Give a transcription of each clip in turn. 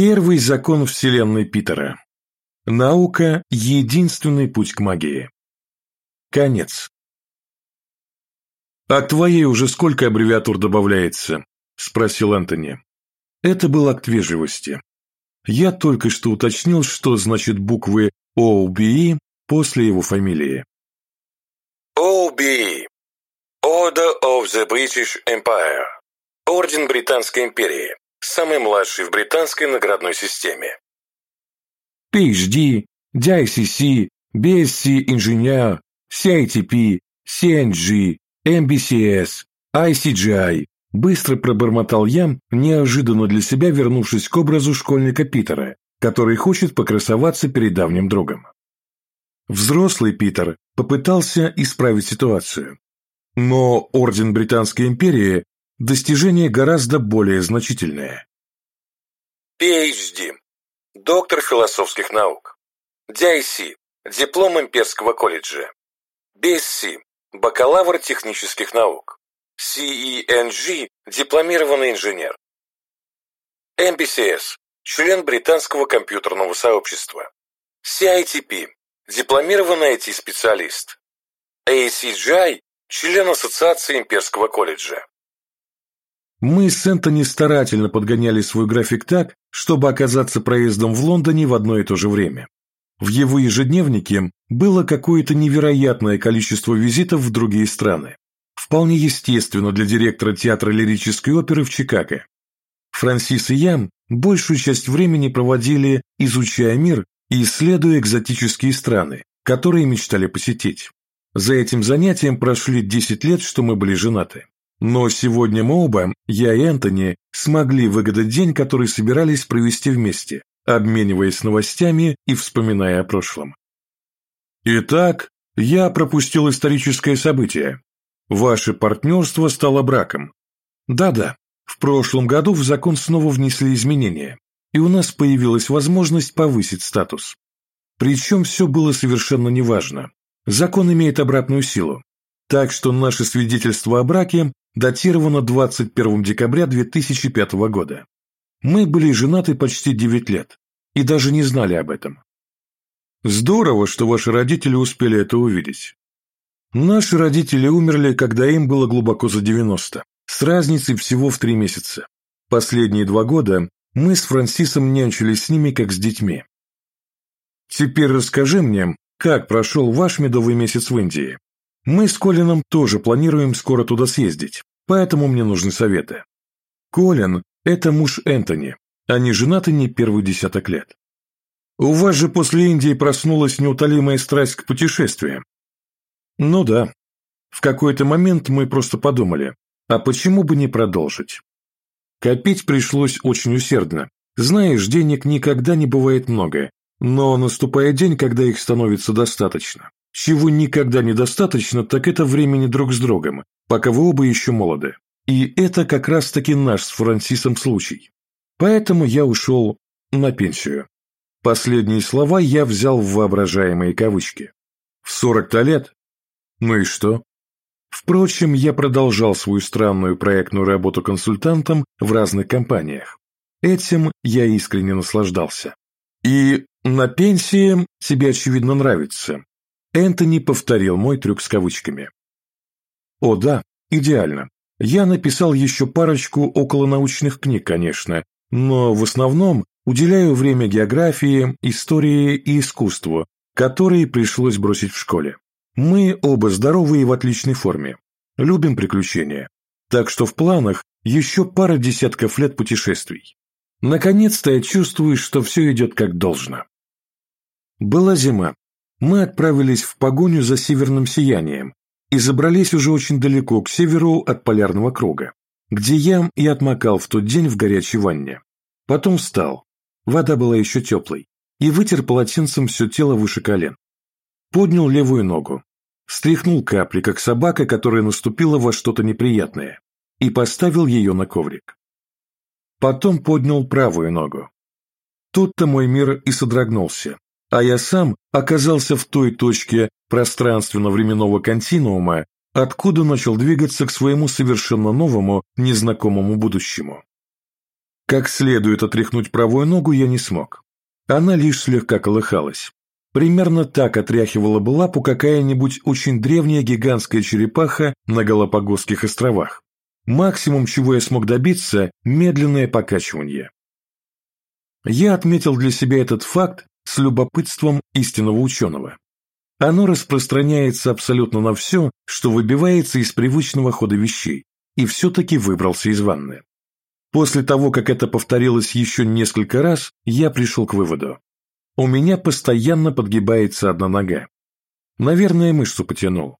Первый закон Вселенной Питера. Наука – единственный путь к магии. Конец. «А твоей уже сколько аббревиатур добавляется?» – спросил Антони. Это был акт вежливости. Я только что уточнил, что значит буквы OBE после его фамилии. OBE Order of the British Empire Орден Британской империи, самый младший в британской наградной системе. PhD, DICC, BSc инженер, CITP, CNG, MBCS, ICGI. Быстро пробормотал я, неожиданно для себя вернувшись к образу школьника Питера, который хочет покрасоваться перед давним другом. Взрослый Питер попытался исправить ситуацию. Но Орден Британской империи – достижение гораздо более значительное. PhD. Доктор философских наук. DIC. Диплом имперского колледжа. BSc. Бакалавр технических наук. CENG. Дипломированный инженер. MBCS. Член британского компьютерного сообщества. CITP. Дипломированный IT-специалист. ACGI. Член Ассоциации имперского колледжа. Мы с Энтони старательно подгоняли свой график так, чтобы оказаться проездом в Лондоне в одно и то же время. В его ежедневнике было какое-то невероятное количество визитов в другие страны. Вполне естественно для директора театра лирической оперы в Чикаго. Франсис и я большую часть времени проводили, изучая мир и исследуя экзотические страны, которые мечтали посетить. За этим занятием прошли 10 лет, что мы были женаты. Но сегодня мы оба, я и Энтони, смогли выгадать день, который собирались провести вместе, обмениваясь новостями и вспоминая о прошлом. Итак, я пропустил историческое событие. Ваше партнерство стало браком. Да-да, в прошлом году в закон снова внесли изменения, и у нас появилась возможность повысить статус. Причем все было совершенно неважно. Закон имеет обратную силу, так что наше свидетельство о браке датировано 21 декабря 2005 года. Мы были женаты почти 9 лет и даже не знали об этом. Здорово, что ваши родители успели это увидеть. Наши родители умерли, когда им было глубоко за 90, с разницей всего в три месяца. Последние два года мы с Франсисом нянчились с ними, как с детьми. Теперь расскажи мне, как прошел ваш медовый месяц в Индии. Мы с Колином тоже планируем скоро туда съездить, поэтому мне нужны советы. Колин – это муж Энтони, они женаты не первый десяток лет. У вас же после Индии проснулась неутолимая страсть к путешествиям. Ну да. В какой-то момент мы просто подумали, а почему бы не продолжить? Копить пришлось очень усердно. Знаешь, денег никогда не бывает много, но наступает день, когда их становится достаточно. Чего никогда недостаточно, так это времени друг с другом, пока вы оба еще молоды. И это как раз-таки наш с Франсисом случай. Поэтому я ушел на пенсию. Последние слова я взял в воображаемые кавычки. В 40-то лет? Ну и что? Впрочем, я продолжал свою странную проектную работу консультантом в разных компаниях. Этим я искренне наслаждался. И на пенсии тебе, очевидно, нравится, Энтони повторил мой трюк с кавычками. О да, идеально. Я написал еще парочку околонаучных книг, конечно, но в основном уделяю время географии, истории и искусству, которые пришлось бросить в школе. Мы оба здоровы и в отличной форме. Любим приключения. Так что в планах еще пара десятков лет путешествий. Наконец-то я чувствую, что все идет как должно. Была зима, мы отправились в погоню за северным сиянием и забрались уже очень далеко к северу от полярного круга, где я и отмокал в тот день в горячей ванне. Потом встал, вода была еще теплой, и вытер полотенцем все тело выше колен. Поднял левую ногу, стряхнул капли, как собака, которая наступила во что-то неприятное, и поставил ее на коврик. Потом поднял правую ногу. Тут-то мой мир и содрогнулся, а я сам оказался в той точке пространственно-временного континуума, откуда начал двигаться к своему совершенно новому, незнакомому будущему. Как следует отряхнуть правую ногу я не смог. Она лишь слегка колыхалась. Примерно так отряхивала бы лапу какая-нибудь очень древняя гигантская черепаха на Галапагосских островах. Максимум, чего я смог добиться – медленное покачивание. Я отметил для себя этот факт любопытством истинного ученого. Оно распространяется абсолютно на все, что выбивается из привычного хода вещей, и все-таки выбрался из ванны. После того, как это повторилось еще несколько раз, я пришел к выводу. У меня постоянно подгибается одна нога. Наверное, мышцу потянул.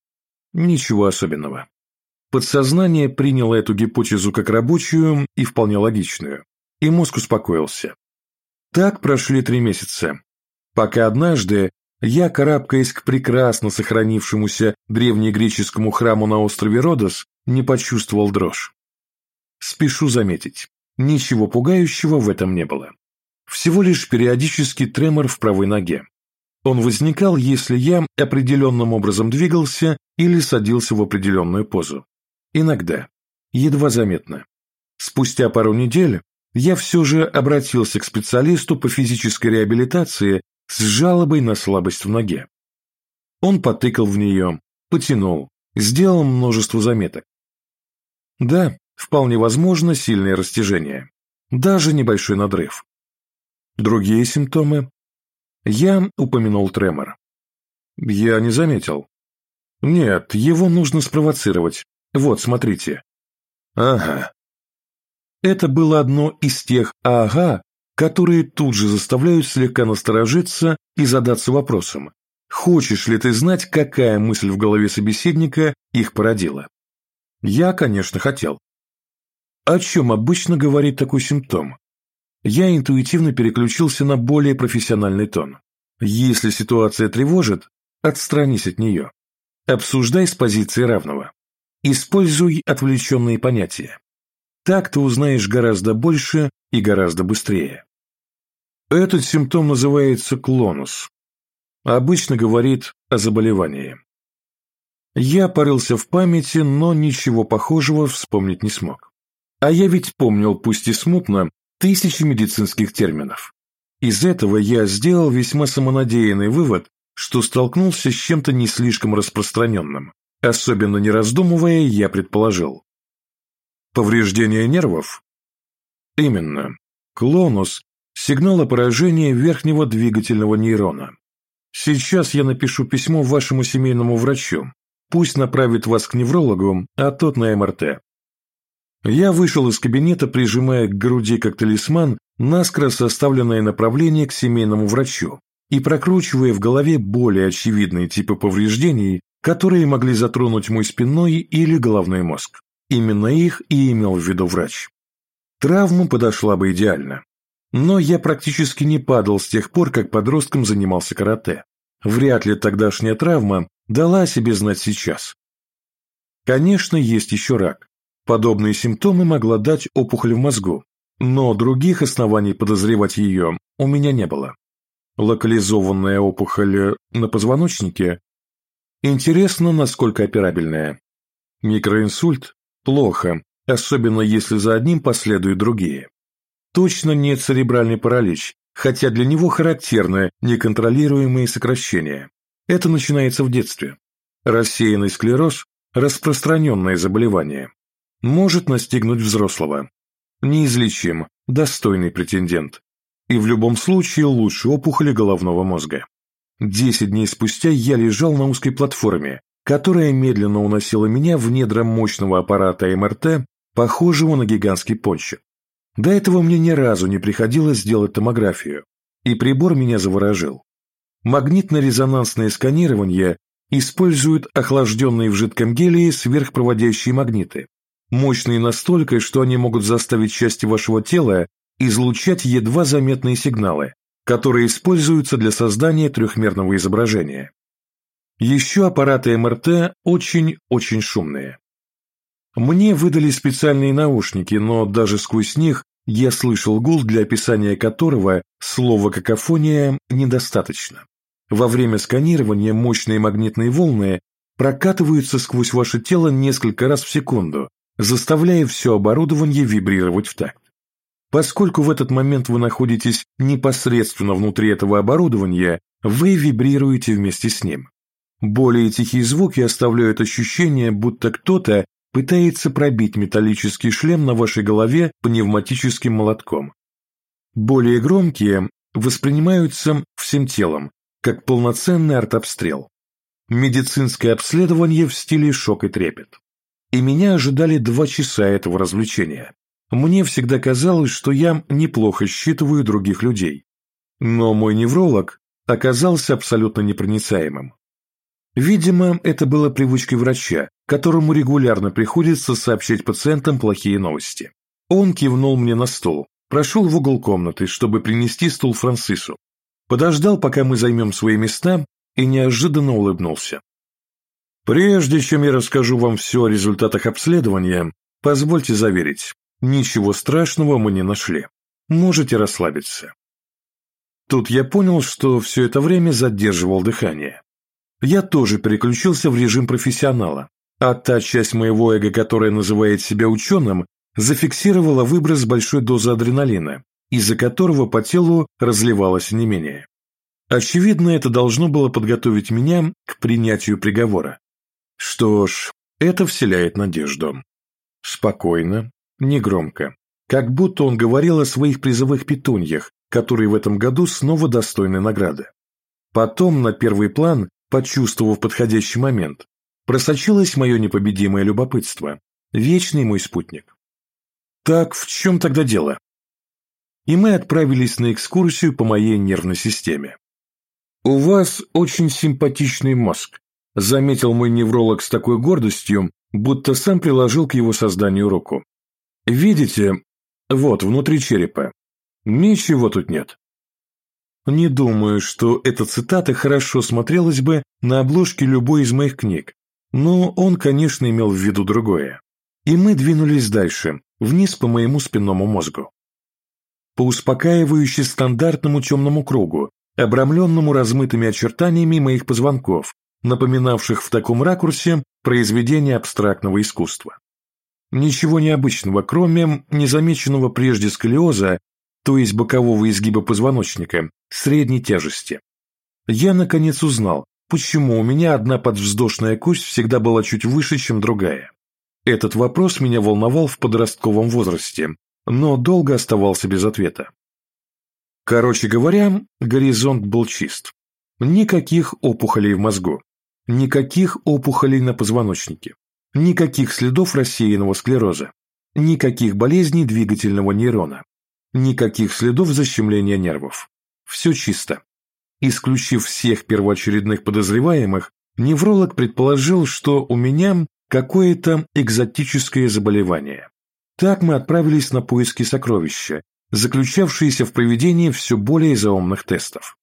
Ничего особенного. Подсознание приняло эту гипотезу как рабочую и вполне логичную, и мозг успокоился. Так прошли три месяца, пока однажды я, карабкаясь к прекрасно сохранившемуся древнегреческому храму на острове Родос, не почувствовал дрожь. Спешу заметить, ничего пугающего в этом не было. Всего лишь периодический тремор в правой ноге. Он возникал, если я определенным образом двигался или садился в определенную позу. Иногда. Едва заметно. Спустя пару недель я все же обратился к специалисту по физической реабилитации с жалобой на слабость в ноге. Он потыкал в нее, потянул, сделал множество заметок. Да, вполне возможно сильное растяжение, даже небольшой надрыв. Другие симптомы? Я упомянул тремор. Я не заметил. Нет, его нужно спровоцировать. Вот, смотрите. Ага. Это было одно из тех «ага», которые тут же заставляют слегка насторожиться и задаться вопросом, хочешь ли ты знать, какая мысль в голове собеседника их породила. Я, конечно, хотел. О чем обычно говорит такой симптом? Я интуитивно переключился на более профессиональный тон. Если ситуация тревожит, отстранись от нее. Обсуждай с позиции равного. Используй отвлеченные понятия. Так ты узнаешь гораздо больше и гораздо быстрее. Этот симптом называется клонус. Обычно говорит о заболевании. Я порылся в памяти, но ничего похожего вспомнить не смог. А я ведь помнил, пусть и смутно, тысячи медицинских терминов. Из этого я сделал весьма самонадеянный вывод, что столкнулся с чем-то не слишком распространенным. Особенно не раздумывая, я предположил. Повреждение нервов? Именно. Клонус Сигнал о поражении верхнего двигательного нейрона. Сейчас я напишу письмо вашему семейному врачу. Пусть направит вас к неврологу, а тот на МРТ. Я вышел из кабинета, прижимая к груди как талисман наскоро составленное направление к семейному врачу и прокручивая в голове более очевидные типы повреждений, которые могли затронуть мой спинной или головной мозг. Именно их и имел в виду врач. Травма подошла бы идеально. Но я практически не падал с тех пор, как подростком занимался карате. Вряд ли тогдашняя травма дала о себе знать сейчас. Конечно, есть еще рак. Подобные симптомы могла дать опухоль в мозгу, но других оснований подозревать ее у меня не было. Локализованная опухоль на позвоночнике? Интересно, насколько операбельная. Микроинсульт? Плохо, особенно если за одним последуют другие. Точно не церебральный паралич, хотя для него характерны неконтролируемые сокращения. Это начинается в детстве. Рассеянный склероз – распространенное заболевание. Может настигнуть взрослого. Неизлечим, достойный претендент. И в любом случае лучше опухоли головного мозга. Десять дней спустя я лежал на узкой платформе, которая медленно уносила меня в недра мощного аппарата МРТ, похожего на гигантский пончик. До этого мне ни разу не приходилось делать томографию, и прибор меня заворожил. Магнитно-резонансное сканирование использует охлажденные в жидком гелии сверхпроводящие магниты, мощные настолько, что они могут заставить части вашего тела излучать едва заметные сигналы, которые используются для создания трехмерного изображения. Еще аппараты МРТ очень-очень шумные. Мне выдали специальные наушники, но даже сквозь них я слышал гул, для описания которого слова «какофония» недостаточно. Во время сканирования мощные магнитные волны прокатываются сквозь ваше тело несколько раз в секунду, заставляя все оборудование вибрировать в такт. Поскольку в этот момент вы находитесь непосредственно внутри этого оборудования, вы вибрируете вместе с ним. Более тихие звуки оставляют ощущение, будто кто-то пытается пробить металлический шлем на вашей голове пневматическим молотком. Более громкие воспринимаются всем телом, как полноценный артобстрел. Медицинское обследование в стиле шок и трепет. И меня ожидали два часа этого развлечения. Мне всегда казалось, что я неплохо считываю других людей. Но мой невролог оказался абсолютно непроницаемым. Видимо, это было привычкой врача, которому регулярно приходится сообщать пациентам плохие новости. Он кивнул мне на стол, прошел в угол комнаты, чтобы принести стул Францису, подождал, пока мы займем свои места, и неожиданно улыбнулся. Прежде чем я расскажу вам все о результатах обследования, позвольте заверить, ничего страшного мы не нашли. Можете расслабиться. Тут я понял, что все это время задерживал дыхание. Я тоже переключился в режим профессионала, а та часть моего эго, которая называет себя ученым, зафиксировала выброс большой дозы адреналина, из-за которого по телу разливалось не менее. Очевидно, это должно было подготовить меня к принятию приговора. Что ж, это вселяет надежду. Спокойно, негромко, как будто он говорил о своих призовых петуньях, которые в этом году снова достойны награды. Потом на первый план, почувствовав подходящий момент, просочилось мое непобедимое любопытство, вечный мой спутник. Так в чем тогда дело? И мы отправились на экскурсию по моей нервной системе. «У вас очень симпатичный мозг», заметил мой невролог с такой гордостью, будто сам приложил к его созданию руку. «Видите, вот, внутри черепа. Ничего тут нет». Не думаю, что эта цитата хорошо смотрелась бы на обложке любой из моих книг, но он, конечно, имел в виду другое. И мы двинулись дальше, вниз по моему спинному мозгу. По успокаивающе стандартному темному кругу, обрамленному размытыми очертаниями моих позвонков, напоминавших в таком ракурсе произведение абстрактного искусства. Ничего необычного, кроме незамеченного прежде сколиоза, то есть бокового изгиба позвоночника, средней тяжести. Я, наконец, узнал, почему у меня одна подвздошная кость всегда была чуть выше, чем другая. Этот вопрос меня волновал в подростковом возрасте, но долго оставался без ответа. Короче говоря, горизонт был чист. Никаких опухолей в мозгу, никаких опухолей на позвоночнике, никаких следов рассеянного склероза, никаких болезней двигательного нейрона, никаких следов защемления нервов. Все чисто. Исключив всех первоочередных подозреваемых, невролог предположил, что у меня какое-то экзотическое заболевание. Так мы отправились на поиски сокровища, заключавшиеся в проведении все более заумных тестов.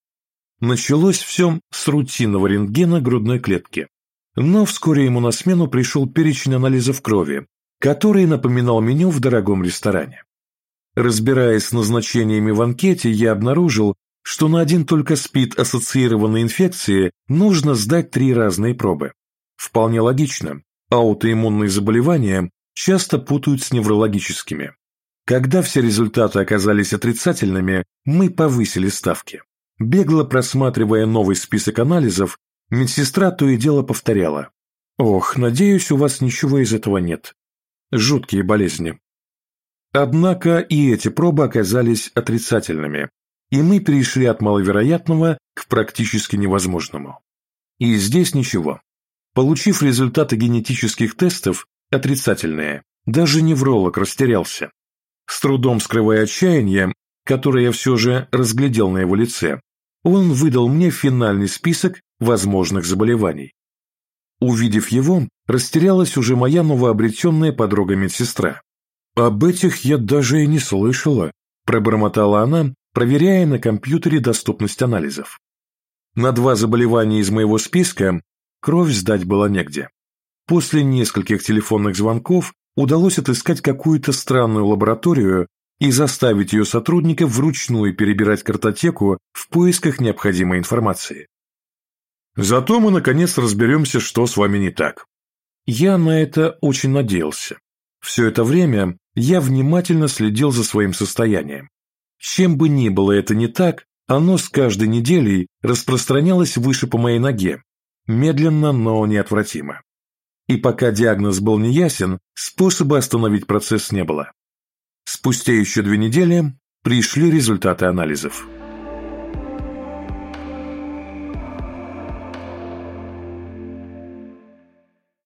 Началось все с рутинного рентгена грудной клетки. Но вскоре ему на смену пришел перечень анализов крови, который напоминал меню в дорогом ресторане. Разбираясь с назначениями в анкете, я обнаружил, что на один только СПИД ассоциированной инфекции нужно сдать три разные пробы. Вполне логично, аутоиммунные заболевания часто путают с неврологическими. Когда все результаты оказались отрицательными, мы повысили ставки. Бегло просматривая новый список анализов, медсестра то и дело повторяла. «Ох, надеюсь, у вас ничего из этого нет. Жуткие болезни». Однако и эти пробы оказались отрицательными, и мы перешли от маловероятного к практически невозможному. И здесь ничего. Получив результаты генетических тестов, отрицательные, даже невролог растерялся. С трудом скрывая отчаяние, которое я все же разглядел на его лице, он выдал мне финальный список возможных заболеваний. Увидев его, растерялась уже моя новообретенная подруга-медсестра. «Об этих я даже и не слышала», – пробормотала она, проверяя на компьютере доступность анализов. На два заболевания из моего списка кровь сдать было негде. После нескольких телефонных звонков удалось отыскать какую-то странную лабораторию и заставить ее сотрудников вручную перебирать картотеку в поисках необходимой информации. Зато мы наконец разберемся, что с вами не так. Я на это очень надеялся. Все это время я внимательно следил за своим состоянием. Чем бы ни было это не так, оно с каждой неделей распространялось выше по моей ноге, медленно, но неотвратимо. И пока диагноз был неясен, способа остановить процесс не было. Спустя еще две недели пришли результаты анализов.